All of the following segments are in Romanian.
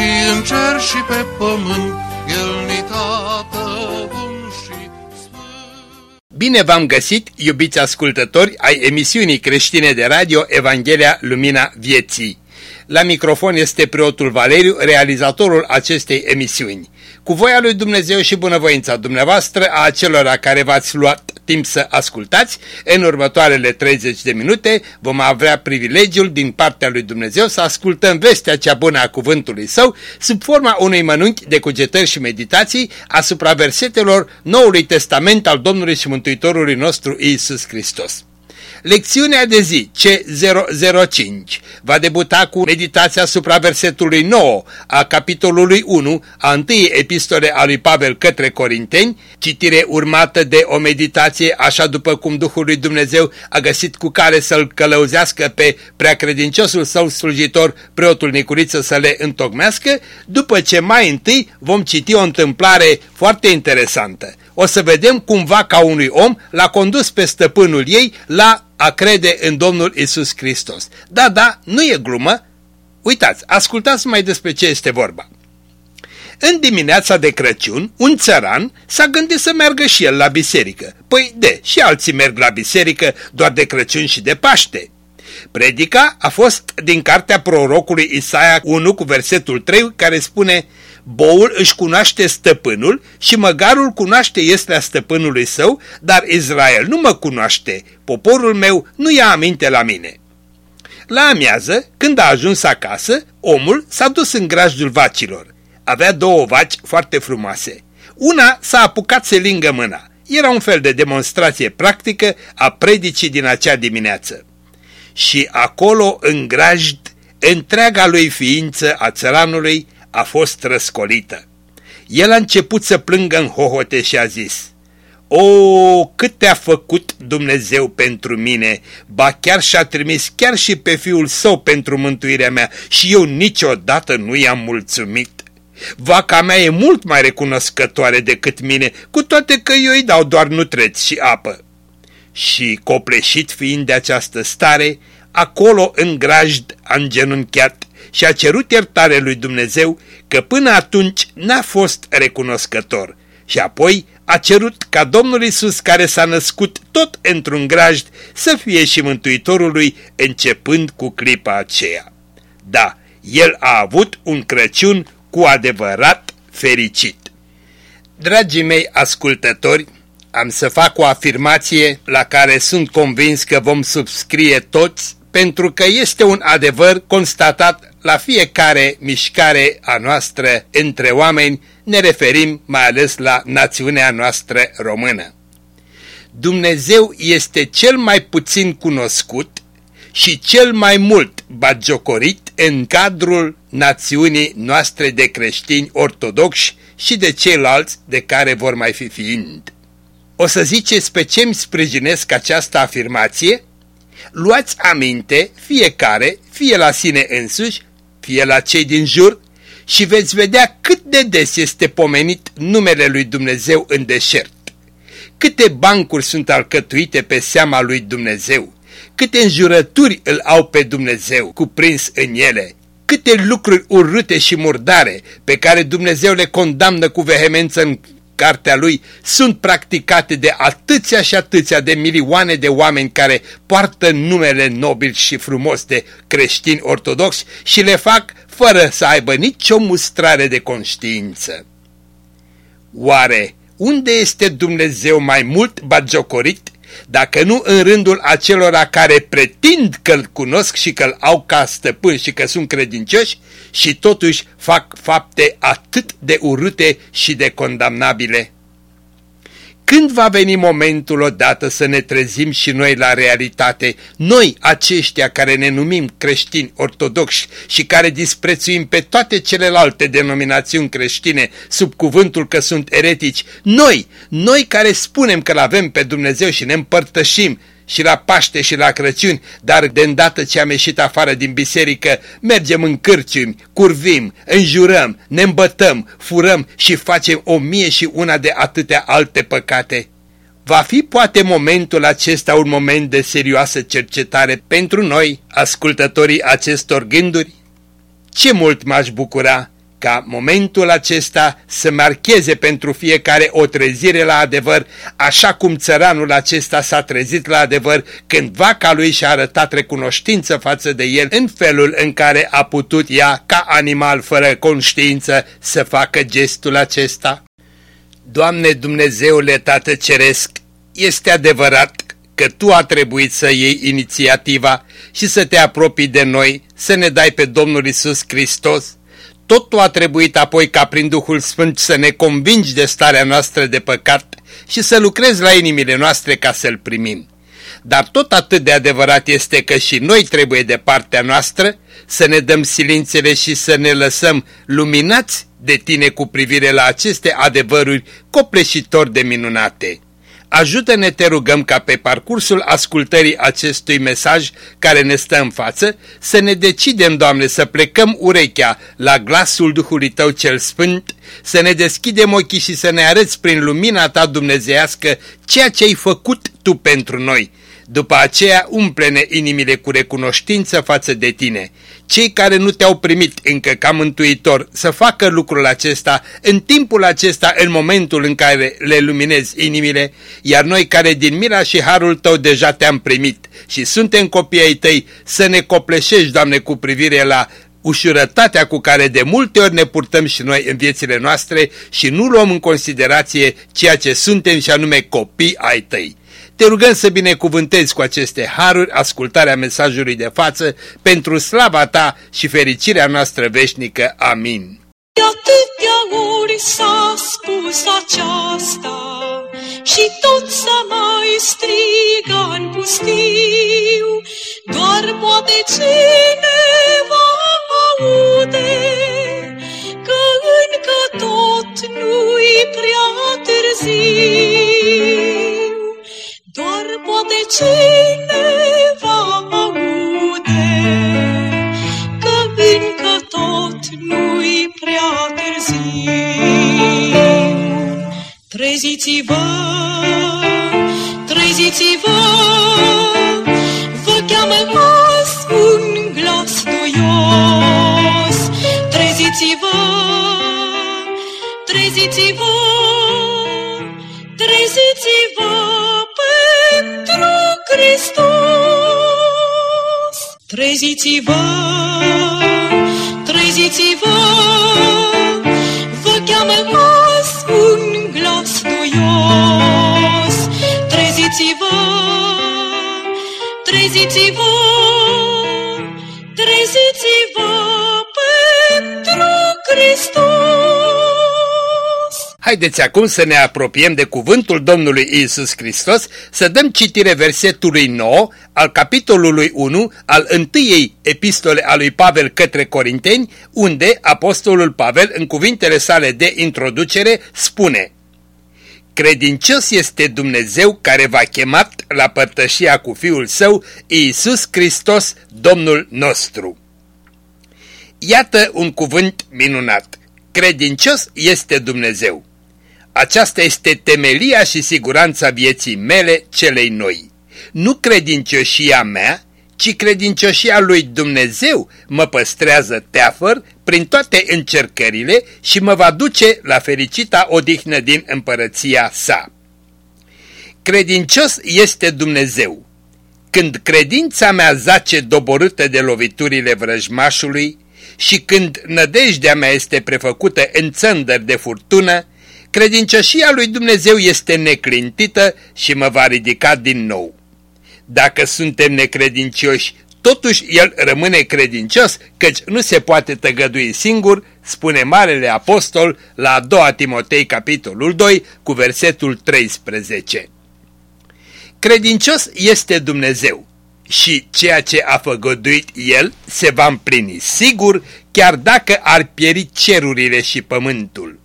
și în cer și pe pământ, El ni tată bun și sfânt. Bine v-am găsit, iubiți ascultători ai emisiunii creștine de radio Evanghelia Lumina Vieții. La microfon este preotul Valeriu, realizatorul acestei emisiuni. Cu voia lui Dumnezeu și bunăvoința dumneavoastră, a acelora care v-ați luat timp să ascultați, în următoarele 30 de minute vom avea privilegiul din partea lui Dumnezeu să ascultăm vestea cea bună a cuvântului său sub forma unui mănunchi de cugetări și meditații asupra versetelor Noului Testament al Domnului și Mântuitorului nostru Iisus Hristos. Lecțiunea de zi C005 va debuta cu meditația asupra versetului 9 a capitolului 1 a întâi epistole a lui Pavel către Corinteni, citire urmată de o meditație așa după cum Duhul lui Dumnezeu a găsit cu care să-l călăuzească pe preacredinciosul său slujitor, preotul Nicuriță să le întocmească, după ce mai întâi vom citi o întâmplare foarte interesantă. O să vedem cumva ca unui om l-a condus pe stăpânul ei la a crede în Domnul Isus Hristos. Da, da, nu e glumă. Uitați, ascultați mai despre ce este vorba. În dimineața de Crăciun, un țăran s-a gândit să meargă și el la biserică. Păi de, și alții merg la biserică doar de Crăciun și de Paște. Predica a fost din cartea prorocului Isaia 1 cu versetul 3 care spune Boul își cunoaște stăpânul și măgarul cunoaște a stăpânului său, dar Israel nu mă cunoaște, poporul meu nu ia aminte la mine. La amiază, când a ajuns acasă, omul s-a dus în grajdul vacilor. Avea două vaci foarte frumoase. Una s-a apucat să lingă mâna. Era un fel de demonstrație practică a predicii din acea dimineață. Și acolo, în grajd, întreaga lui ființă a țăranului a fost răscolită. El a început să plângă în hohote și a zis, O, cât te-a făcut Dumnezeu pentru mine, ba chiar și-a trimis chiar și pe fiul său pentru mântuirea mea și eu niciodată nu i-am mulțumit. Vaca mea e mult mai recunoscătoare decât mine, cu toate că eu îi dau doar nutreți și apă. Și copleșit fiind de această stare, acolo în grajd a îngenunchiat și a cerut iertare lui Dumnezeu că până atunci n-a fost recunoscător și apoi a cerut ca Domnul Isus care s-a născut tot într-un grajd să fie și mântuitorul lui începând cu clipa aceea. Da, el a avut un Crăciun cu adevărat fericit. Dragii mei ascultători, am să fac o afirmație la care sunt convins că vom subscrie toți pentru că este un adevăr constatat la fiecare mișcare a noastră între oameni, ne referim mai ales la națiunea noastră română. Dumnezeu este cel mai puțin cunoscut și cel mai mult bagiocorit în cadrul națiunii noastre de creștini ortodoxi și de ceilalți de care vor mai fi fiind. O să ziceți pe ce îmi sprijinesc această afirmație? Luați aminte, fiecare, fie la sine însuși, fie la cei din jur, și veți vedea cât de des este pomenit numele lui Dumnezeu în deșert. Câte bancuri sunt alcătuite pe seama lui Dumnezeu, câte înjurături îl au pe Dumnezeu cuprins în ele, câte lucruri urâte și murdare pe care Dumnezeu le condamnă cu vehemență în cartea lui sunt practicate de atâția și atâția de milioane de oameni care poartă numele nobil și frumos de creștini ortodoxi și le fac fără să aibă nicio mustrare de conștiință. Oare unde este Dumnezeu mai mult bagiocorit dacă nu în rândul acelora care pretind că-L cunosc și că-L au ca stăpân și că sunt credincioși și totuși fac fapte atât de urâte și de condamnabile. Când va veni momentul odată să ne trezim și noi la realitate, noi aceștia care ne numim creștini ortodoxi și care disprețuim pe toate celelalte denominațiuni creștine sub cuvântul că sunt eretici, noi, noi care spunem că l-avem pe Dumnezeu și ne împărtășim, și la Paște și la Crăciun, dar de îndată ce am ieșit afară din biserică, mergem în cârciumi, curvim, înjurăm, ne îmbătăm, furăm și facem o mie și una de atâtea alte păcate. Va fi poate momentul acesta un moment de serioasă cercetare pentru noi, ascultătorii acestor gânduri? Ce mult m-aș bucura ca momentul acesta să marcheze pentru fiecare o trezire la adevăr, așa cum țăranul acesta s-a trezit la adevăr când vaca lui și-a arătat recunoștință față de el în felul în care a putut ea, ca animal fără conștiință, să facă gestul acesta. Doamne Dumnezeule Tată Ceresc, este adevărat că Tu a trebuit să iei inițiativa și să te apropii de noi, să ne dai pe Domnul Isus Hristos, Totul a trebuit apoi ca prin Duhul Sfânt să ne convingi de starea noastră de păcat și să lucrezi la inimile noastre ca să-L primim. Dar tot atât de adevărat este că și noi trebuie de partea noastră să ne dăm silințele și să ne lăsăm luminați de tine cu privire la aceste adevăruri copleșitor de minunate. Ajută-ne, te rugăm, ca pe parcursul ascultării acestui mesaj care ne stă în față, să ne decidem, Doamne, să plecăm urechea la glasul Duhului Tău cel Sfânt, să ne deschidem ochii și să ne arăți prin lumina Ta dumnezeiască ceea ce ai făcut Tu pentru noi după aceea umplene inimile cu recunoștință față de tine. Cei care nu te-au primit încă ca mântuitor să facă lucrul acesta în timpul acesta, în momentul în care le luminezi inimile, iar noi care din mila și harul tău deja te-am primit și suntem copii ai tăi, să ne copleșești, Doamne, cu privire la ușurătatea cu care de multe ori ne purtăm și noi în viețile noastre și nu luăm în considerație ceea ce suntem și anume copii ai tăi. Te rugăm să binecuvântezi cu aceste haruri ascultarea mesajului de față pentru slava ta și fericirea noastră veșnică. Amin. De atâtea ori s-a spus aceasta și tot să mai striga în pustiu, doar poate cineva aude că încă tot nu-i prea târziu. Doar poate cineva aude că încă tot nu-i prea târziu. Treziți-vă, treziți-vă, vă cheamă azi un glas duios. Treziți-vă, treziți-vă, treziți-vă, Hristos. Treziți-vă, treziți-vă, vă cheamă azi un glas duios. Treziți-vă, treziți-vă, treziți-vă Haideți acum să ne apropiem de cuvântul Domnului Isus Hristos, să dăm citire versetului 9 al capitolului 1 al întâiei epistole a lui Pavel către Corinteni, unde apostolul Pavel, în cuvintele sale de introducere, spune Credincios este Dumnezeu care v-a chemat la părtășia cu Fiul Său, Iisus Hristos, Domnul nostru. Iată un cuvânt minunat. Credincios este Dumnezeu. Aceasta este temelia și siguranța vieții mele celei noi. Nu credincioșia mea, ci credincioșia lui Dumnezeu mă păstrează teafăr prin toate încercările și mă va duce la fericita odihnă din împărăția sa. Credincios este Dumnezeu. Când credința mea zace doborâtă de loviturile vrăjmașului și când nădejdea mea este prefăcută în țândări de furtună, credincioșia lui Dumnezeu este neclintită și mă va ridica din nou. Dacă suntem necredincioși, totuși El rămâne credincios, căci nu se poate tăgădui singur spune Marele Apostol la a doua Timotei capitolul 2 cu versetul 13. Credincios este Dumnezeu și ceea ce a făgăduit El se va împlini sigur chiar dacă ar pieri cerurile și pământul.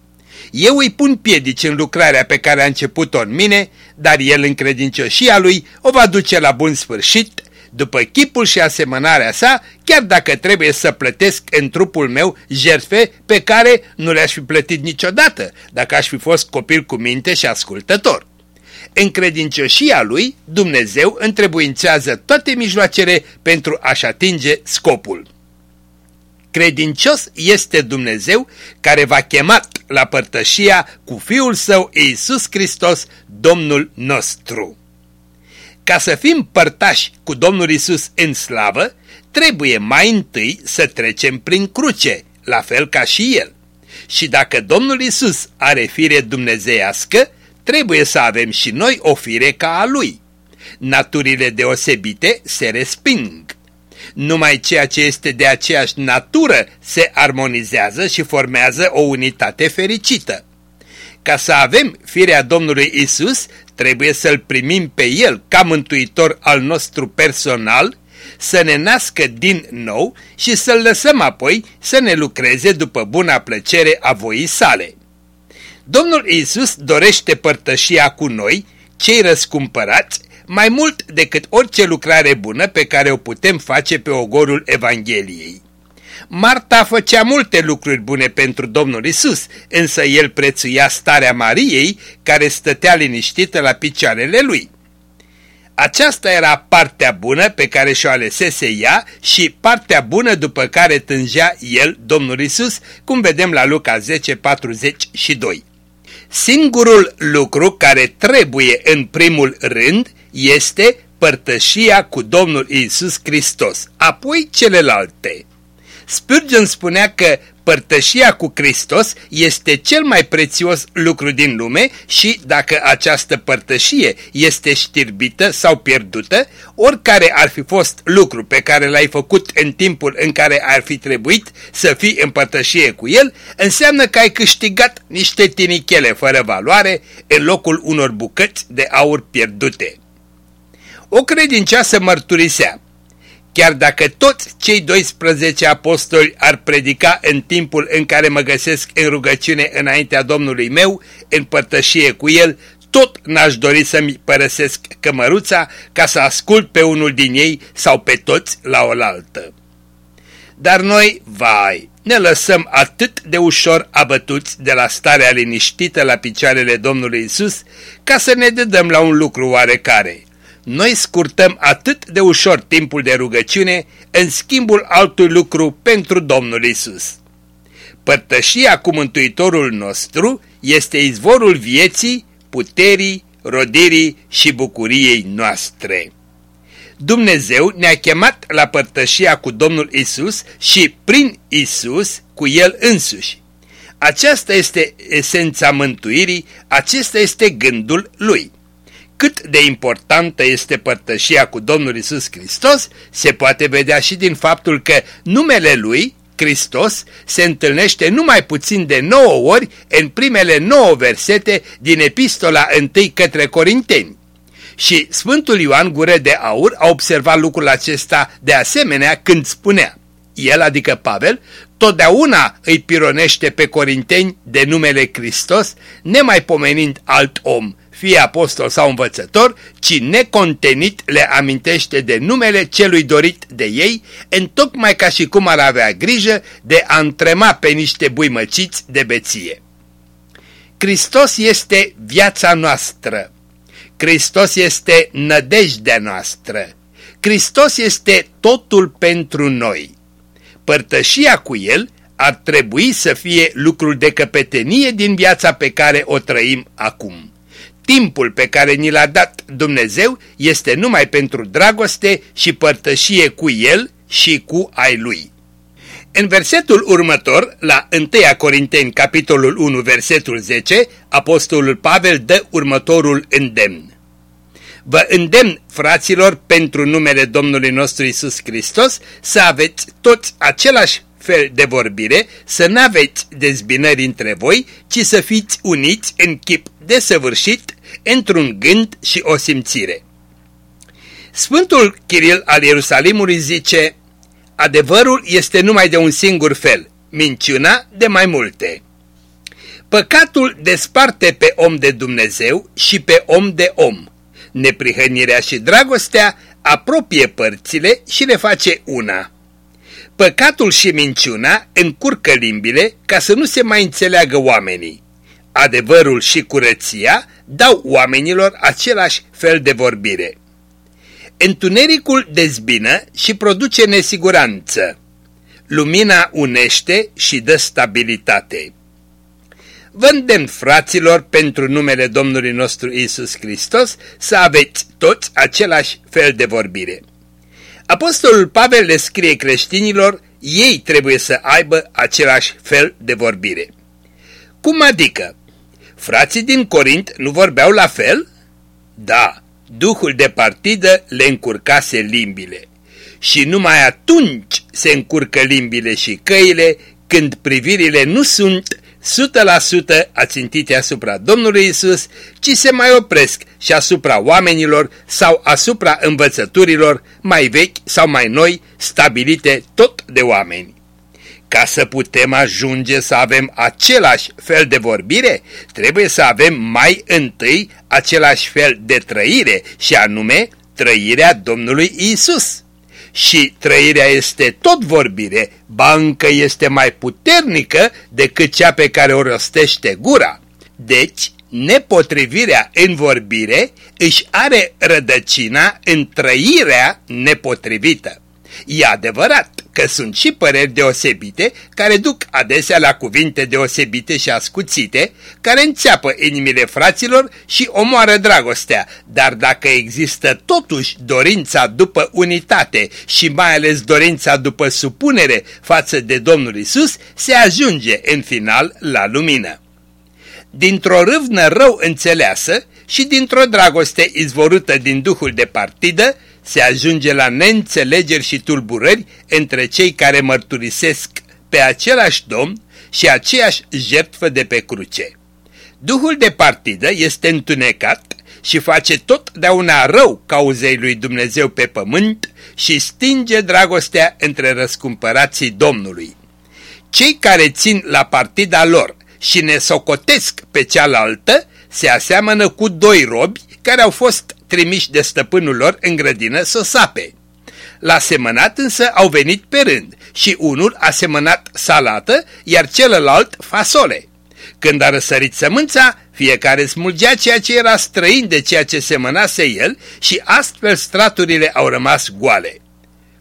Eu îi pun piedici în lucrarea pe care a început-o în mine, dar el în credincioșia lui o va duce la bun sfârșit, după chipul și asemănarea sa, chiar dacă trebuie să plătesc în trupul meu jertfe pe care nu le-aș fi plătit niciodată, dacă aș fi fost copil cu minte și ascultător. În credincioșia lui, Dumnezeu întrebuințează toate mijloacele pentru a-și atinge scopul. Credincios este Dumnezeu care v-a chemat la părtășia cu Fiul Său Iisus Hristos, Domnul nostru. Ca să fim părtași cu Domnul Isus în slavă, trebuie mai întâi să trecem prin cruce, la fel ca și El. Și dacă Domnul Isus are fire dumnezeiască, trebuie să avem și noi o fire ca a Lui. Naturile deosebite se resping. Numai ceea ce este de aceeași natură se armonizează și formează o unitate fericită. Ca să avem firea Domnului Isus, trebuie să-L primim pe El ca mântuitor al nostru personal, să ne nască din nou și să-L lăsăm apoi să ne lucreze după buna plăcere a voii sale. Domnul Isus dorește părtășia cu noi, cei răscumpărați, mai mult decât orice lucrare bună pe care o putem face pe ogorul Evangheliei. Marta făcea multe lucruri bune pentru Domnul Isus, însă el prețuia starea Mariei, care stătea liniștită la picioarele lui. Aceasta era partea bună pe care și-o alesese ea și partea bună după care tângea el, Domnul Isus, cum vedem la Luca 10, 42. Singurul lucru care trebuie în primul rând este părtășia cu Domnul Isus Hristos, apoi celelalte. Spurgeon spunea că părtășia cu Hristos este cel mai prețios lucru din lume și dacă această părtășie este știrbită sau pierdută, oricare ar fi fost lucru pe care l-ai făcut în timpul în care ar fi trebuit să fii în părtășie cu el, înseamnă că ai câștigat niște tinichele fără valoare în locul unor bucăți de aur pierdute. O credincioasă mărturisea. Chiar dacă toți cei 12 apostoli ar predica în timpul în care mă găsesc în rugăciune înaintea Domnului meu, în părtășie cu el, tot n-aș dori să-mi părăsesc cămăruța ca să ascult pe unul din ei sau pe toți la oaltă. Dar noi, vai, ne lăsăm atât de ușor abătuți de la starea liniștită la picioarele Domnului Isus, ca să ne dedăm la un lucru oarecare – noi scurtăm atât de ușor timpul de rugăciune în schimbul altui lucru pentru Domnul Isus. Părtășia cu Mântuitorul nostru este izvorul vieții, puterii, rodirii și bucuriei noastre. Dumnezeu ne-a chemat la părtășia cu Domnul Isus și prin Isus cu El însuși. Aceasta este esența mântuirii, acesta este gândul Lui. Cât de importantă este părtășia cu Domnul Isus Hristos se poate vedea și din faptul că numele Lui, Hristos, se întâlnește numai puțin de nouă ori în primele nouă versete din epistola întâi către Corinteni. Și Sfântul Ioan Gură de Aur a observat lucrul acesta de asemenea când spunea el, adică Pavel, totdeauna îi pironește pe corinteni de numele Hristos, nemaipomenind alt om, fie apostol sau învățător, ci necontenit le amintește de numele celui dorit de ei, întocmai ca și cum ar avea grijă de a întrema pe niște buimăciți de beție. Hristos este viața noastră. Hristos este nădejdea noastră. Hristos este totul pentru noi. Părtășia cu El ar trebui să fie lucrul de căpetenie din viața pe care o trăim acum. Timpul pe care ni l-a dat Dumnezeu este numai pentru dragoste și părtășie cu El și cu ai Lui. În versetul următor, la 1 Corinteni, capitolul 1, versetul 10, apostolul Pavel dă următorul îndemn. Vă îndemn, fraților, pentru numele Domnului nostru Isus Hristos, să aveți toți același fel de vorbire, să n-aveți dezbinări între voi, ci să fiți uniți în chip desăvârșit, într-un gând și o simțire. Sfântul Chiril al Ierusalimului zice, adevărul este numai de un singur fel, minciuna de mai multe. Păcatul desparte pe om de Dumnezeu și pe om de om. Neprihănirea și dragostea apropie părțile și le face una. Păcatul și minciuna încurcă limbile ca să nu se mai înțeleagă oamenii. Adevărul și curăția dau oamenilor același fel de vorbire. Întunericul dezbină și produce nesiguranță. Lumina unește și dă stabilitate. Vă îndemn, fraților, pentru numele Domnului nostru Isus Hristos, să aveți toți același fel de vorbire. Apostolul Pavel le scrie creștinilor, ei trebuie să aibă același fel de vorbire. Cum adică? Frații din Corint nu vorbeau la fel? Da, duhul de partidă le încurcase limbile. Și numai atunci se încurcă limbile și căile când privirile nu sunt 100% ațintite asupra Domnului Isus, ci se mai opresc și asupra oamenilor sau asupra învățăturilor mai vechi sau mai noi, stabilite tot de oameni. Ca să putem ajunge să avem același fel de vorbire, trebuie să avem mai întâi același fel de trăire și anume trăirea Domnului Isus și trăirea este tot vorbire, bancă este mai puternică decât cea pe care o rostește gura. Deci, nepotrivirea în vorbire își are rădăcina în trăirea nepotrivită. E adevărat că sunt și păreri deosebite care duc adesea la cuvinte deosebite și ascuțite, care înțeapă inimile fraților și omoară dragostea, dar dacă există totuși dorința după unitate și mai ales dorința după supunere față de Domnul Isus, se ajunge în final la lumină. Dintr-o râvnă rău înțeleasă și dintr-o dragoste izvorâtă din duhul de partidă, se ajunge la neînțelegeri și tulburări între cei care mărturisesc pe același domn și aceeași jertfă de pe cruce. Duhul de partidă este întunecat și face totdeauna rău cauzei lui Dumnezeu pe pământ și stinge dragostea între răscumpărații Domnului. Cei care țin la partida lor și ne socotesc pe cealaltă se aseamănă cu doi robi care au fost trimiși de stăpânul lor în grădină să sape. La semănat însă au venit pe rând și unul a semănat salată, iar celălalt fasole. Când a răsărit sămânța, fiecare smulgea ceea ce era străin de ceea ce semănase el și astfel straturile au rămas goale.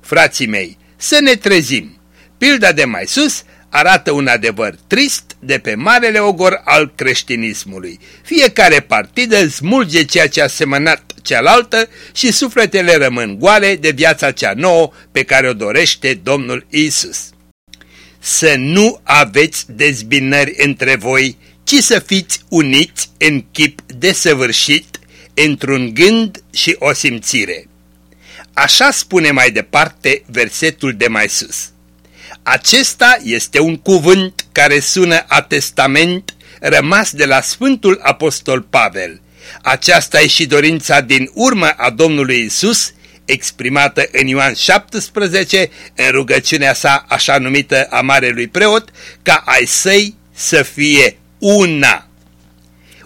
Frații mei, să ne trezim! Pilda de mai sus arată un adevăr trist de pe marele ogor al creștinismului. Fiecare partidă smulge ceea ce a semănat cealaltă și sufletele rămân goale de viața cea nouă pe care o dorește Domnul Isus. Să nu aveți dezbinări între voi, ci să fiți uniți în chip desăvârșit, într-un gând și o simțire. Așa spune mai departe versetul de mai sus. Acesta este un cuvânt care sună a testament rămas de la Sfântul Apostol Pavel. Aceasta e și dorința din urmă a Domnului Isus, exprimată în Ioan 17, în rugăciunea sa așa numită a Marelui Preot, ca ai săi să fie una.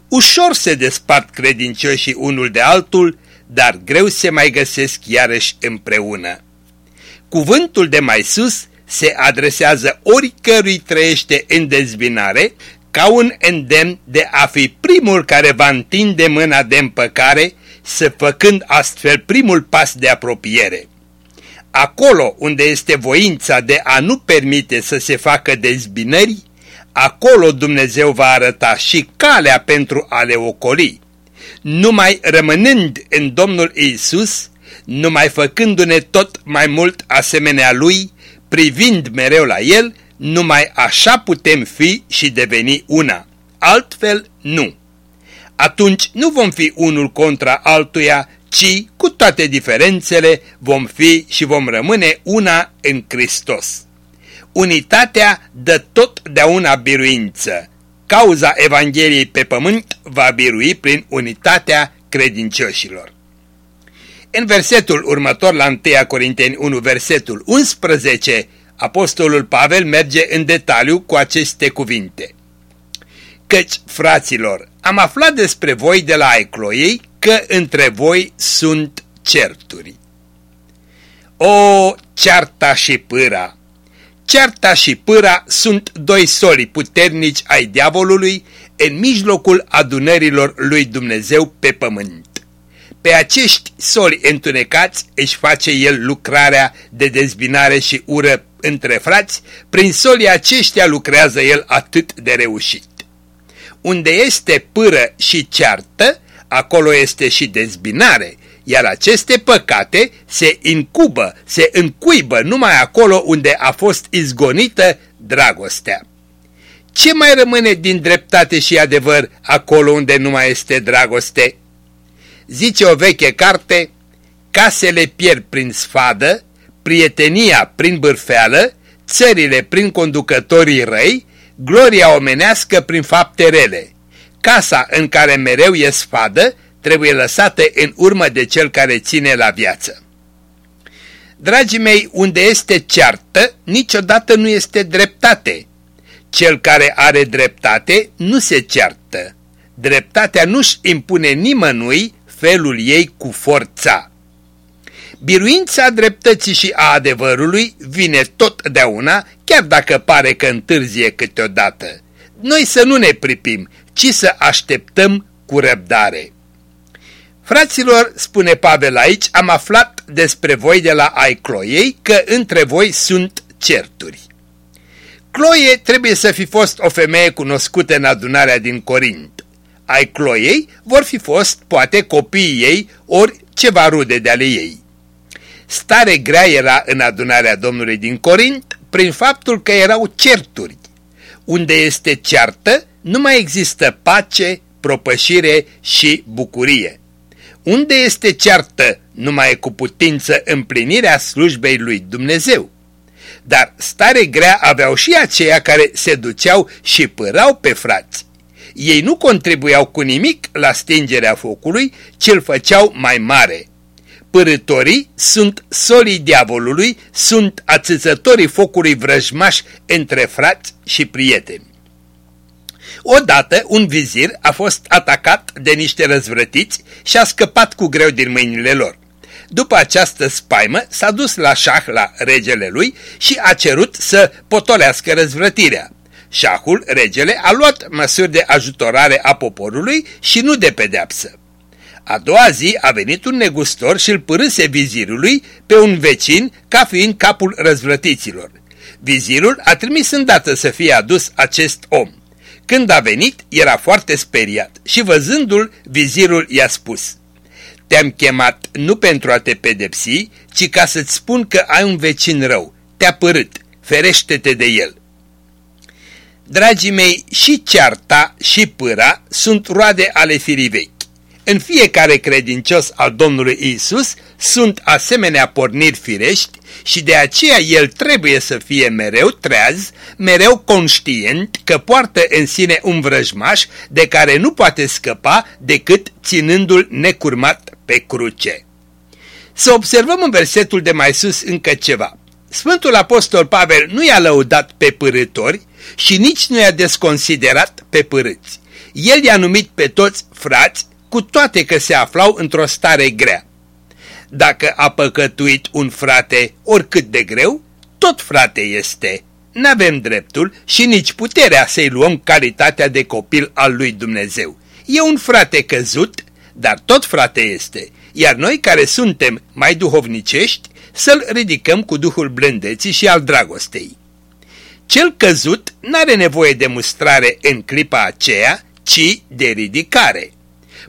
Ușor se despart credincioșii unul de altul, dar greu se mai găsesc iarăși împreună. Cuvântul de mai sus se adresează oricărui trăiește în dezbinare ca un îndemn de a fi primul care va întinde mâna de împăcare, să făcând astfel primul pas de apropiere. Acolo unde este voința de a nu permite să se facă dezbinări, acolo Dumnezeu va arăta și calea pentru a le ocoli. Numai rămânând în Domnul Isus, numai făcându-ne tot mai mult asemenea Lui, privind mereu la El, numai așa putem fi și deveni una. Altfel, nu. Atunci nu vom fi unul contra altuia, ci, cu toate diferențele, vom fi și vom rămâne una în Hristos. Unitatea dă totdeauna biruință. Cauza Evangheliei pe pământ va birui prin unitatea credincioșilor. În versetul următor la 1 Corinteni 1, versetul 11, Apostolul Pavel merge în detaliu cu aceste cuvinte. Căci, fraților, am aflat despre voi de la Ecloiei că între voi sunt certuri. O, cearta și pâra! Cearta și pâra sunt doi soli puternici ai diavolului în mijlocul adunărilor lui Dumnezeu pe pământ. Pe acești soli întunecați își face el lucrarea de dezbinare și ură între frați, prin solii aceștia lucrează el atât de reușit. Unde este pâră și ceartă, acolo este și dezbinare, iar aceste păcate se incubă, se încuibă numai acolo unde a fost izgonită dragostea. Ce mai rămâne din dreptate și adevăr acolo unde nu mai este dragoste? Zice o veche carte, casele pierd prin sfadă, prietenia prin bârfeală, țările prin conducătorii răi, gloria omenească prin fapte rele. Casa în care mereu e sfadă trebuie lăsată în urmă de cel care ține la viață. Dragii mei, unde este ceartă, niciodată nu este dreptate. Cel care are dreptate nu se ceartă. Dreptatea nu-și impune nimănui felul ei cu forța. Biruința dreptății și a adevărului vine totdeauna, chiar dacă pare că întârzie câteodată. Noi să nu ne pripim, ci să așteptăm cu răbdare. Fraților, spune Pavel aici, am aflat despre voi de la ai Cloiei că între voi sunt certuri. Cloie trebuie să fi fost o femeie cunoscută în adunarea din Corint. Ai Cloiei vor fi fost, poate, copiii ei ori ceva rude de ale ei. Stare grea era în adunarea Domnului din Corint prin faptul că erau certuri. Unde este ceartă, nu mai există pace, propășire și bucurie. Unde este ceartă, nu mai e cu putință împlinirea slujbei lui Dumnezeu. Dar stare grea aveau și aceia care se duceau și părau pe frați. Ei nu contribuiau cu nimic la stingerea focului, ci îl făceau mai mare. Părătorii sunt solii diavolului, sunt ațățătorii focului vrăjmaș între frați și prieteni. Odată un vizir a fost atacat de niște răzvrătiți și a scăpat cu greu din mâinile lor. După această spaimă s-a dus la șah la regele lui și a cerut să potolească răzvrătirea. Șahul, regele, a luat măsuri de ajutorare a poporului și nu de pedeapsă. A doua zi a venit un negustor și îl părâse vizirului pe un vecin ca fiind capul răzvrătiților. Vizirul a trimis îndată să fie adus acest om. Când a venit, era foarte speriat și văzându-l, vizirul i-a spus Te-am chemat nu pentru a te pedepsi, ci ca să-ți spun că ai un vecin rău. Te-a părât, ferește-te de el. Dragii mei, și cearta și pâra sunt roade ale firii vechi. În fiecare credincios al Domnului Isus sunt asemenea porniri firești și de aceea el trebuie să fie mereu treaz, mereu conștient că poartă în sine un vrăjmaș de care nu poate scăpa decât ținându-l necurmat pe cruce. Să observăm în versetul de mai sus încă ceva. Sfântul Apostol Pavel nu i-a lăudat pe părători și nici nu i-a desconsiderat pe părâți. El i-a numit pe toți frați, cu toate că se aflau într-o stare grea. Dacă a păcătuit un frate oricât de greu, tot frate este. N-avem dreptul și nici puterea să-i luăm calitatea de copil al lui Dumnezeu. E un frate căzut, dar tot frate este, iar noi care suntem mai duhovnicești, să-l ridicăm cu duhul blândeții și al dragostei. Cel căzut n-are nevoie de mustrare în clipa aceea, ci de ridicare.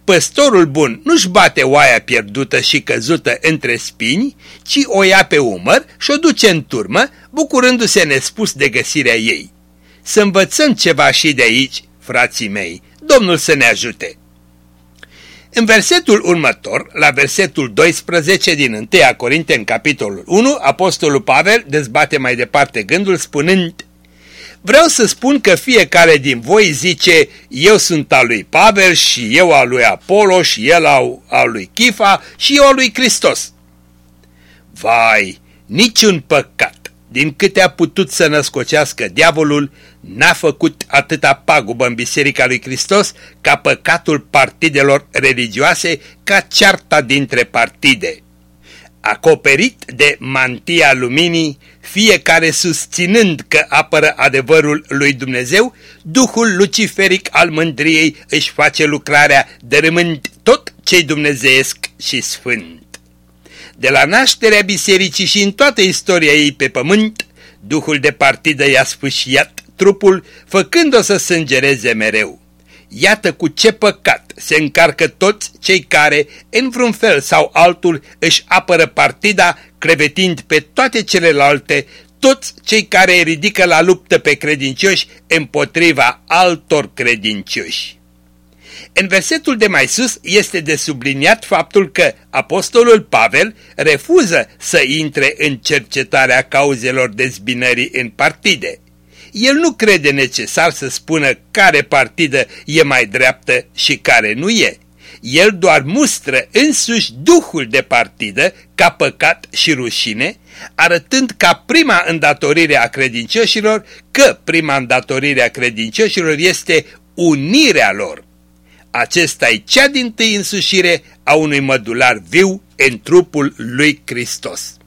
Păstorul bun nu-și bate oaia pierdută și căzută între spini, ci o ia pe umăr și o duce în turmă, bucurându-se nespus de găsirea ei. Să învățăm ceva și de aici, frații mei, Domnul să ne ajute! În versetul următor, la versetul 12 din 1 Corinteni, capitolul 1, Apostolul Pavel dezbate mai departe gândul spunând Vreau să spun că fiecare din voi zice, eu sunt al lui Pavel și eu al lui Apollo și el al, al lui Chifa și eu al lui Hristos. Vai, niciun păcat din câte a putut să născocească diavolul, n-a făcut atâta pagubă în Biserica lui Hristos ca păcatul partidelor religioase, ca cearta dintre partide. Acoperit de mantia luminii, fiecare susținând că apără adevărul lui Dumnezeu, Duhul luciferic al mândriei își face lucrarea dărâmând tot ce-i dumnezeiesc și sfânt. De la nașterea bisericii și în toată istoria ei pe pământ, Duhul de partidă i-a sfâșiat trupul, făcând-o să sângereze mereu. Iată cu ce păcat se încarcă toți cei care, în vreun fel sau altul, își apără partida, crevetind pe toate celelalte, toți cei care ridică la luptă pe credincioși împotriva altor credincioși. În versetul de mai sus este de subliniat faptul că apostolul Pavel refuză să intre în cercetarea cauzelor dezbinării în partide. El nu crede necesar să spună care partidă e mai dreaptă și care nu e. El doar mustră însuși duhul de partidă ca păcat și rușine, arătând ca prima îndatorire a credincioșilor că prima îndatorire a credincioșilor este unirea lor. Acesta e cea din tâi însușire a unui mădular viu în trupul lui Hristos.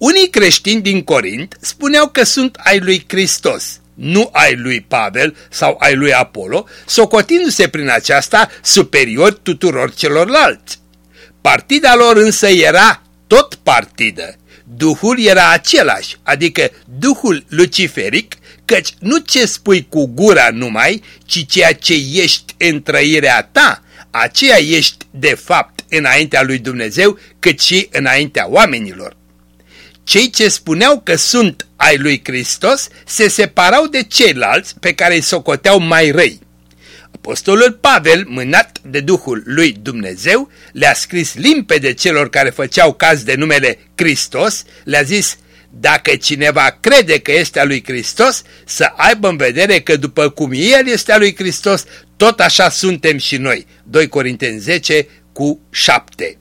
Unii creștini din Corint spuneau că sunt ai lui Hristos, nu ai lui Pavel sau ai lui Apollo, socotindu-se prin aceasta superior tuturor celorlalți. Partida lor însă era tot partidă. Duhul era același, adică Duhul luciferic căci nu ce spui cu gura numai, ci ceea ce ești în trăirea ta, aceea ești de fapt înaintea lui Dumnezeu, cât și înaintea oamenilor. Cei ce spuneau că sunt ai lui Hristos se separau de ceilalți pe care îi socoteau mai răi. Apostolul Pavel, mânat de Duhul lui Dumnezeu, le-a scris limpede celor care făceau caz de numele Hristos, le-a zis, dacă cineva crede că este a lui Hristos, să aibă în vedere că după cum El este a lui Hristos, tot așa suntem și noi. 2 Corinteni 10 cu 7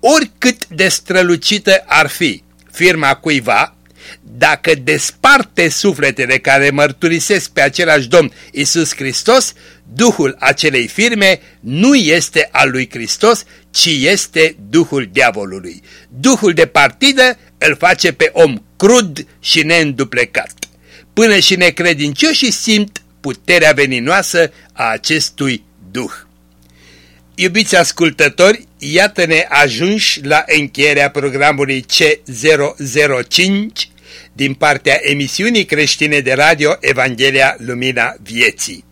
Oricât de strălucită ar fi firma cuiva, dacă desparte sufletele care mărturisesc pe același Domn Isus Hristos, Duhul acelei firme nu este al lui Hristos, ci este Duhul diavolului. Duhul de partidă îl face pe om crud și neînduplecat. Până și necredincioșii simt puterea veninoasă a acestui Duh. Iubiți ascultători, iată-ne ajunși la încheierea programului C005 din partea emisiunii creștine de radio Evanghelia Lumina Vieții.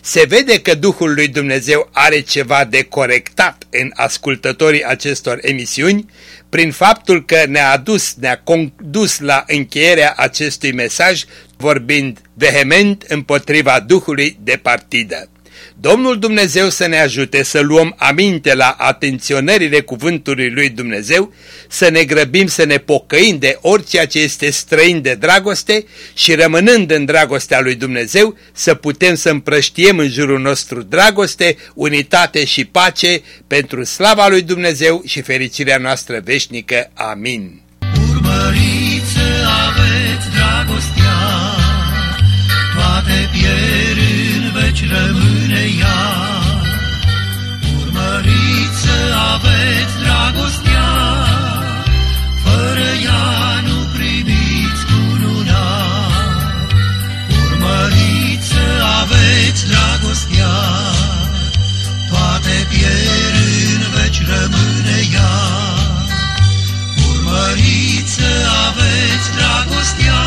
Se vede că Duhul lui Dumnezeu are ceva de corectat în ascultătorii acestor emisiuni prin faptul că ne-a adus, ne-a condus la încheierea acestui mesaj vorbind vehement împotriva Duhului de partidă. Domnul Dumnezeu să ne ajute să luăm aminte la atenționările cuvântului lui Dumnezeu, să ne grăbim să ne pocăim de orice ce este străin de dragoste și rămânând în dragostea lui Dumnezeu să putem să împrăștiem în jurul nostru dragoste, unitate și pace pentru slava lui Dumnezeu și fericirea noastră veșnică. Amin. Urmăriți aveți dragostea, toate aveți dragostea, fără ea nu primiți cununa. Urmăriți să aveți dragostea, toate pierd în veci rămâne ea. Urmăriți să aveți dragostea,